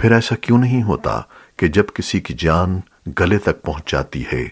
پھر ایسا کیوں نہیں ہوتا کہ جب کسی کی جان گلے تک پہنچ جاتی ہے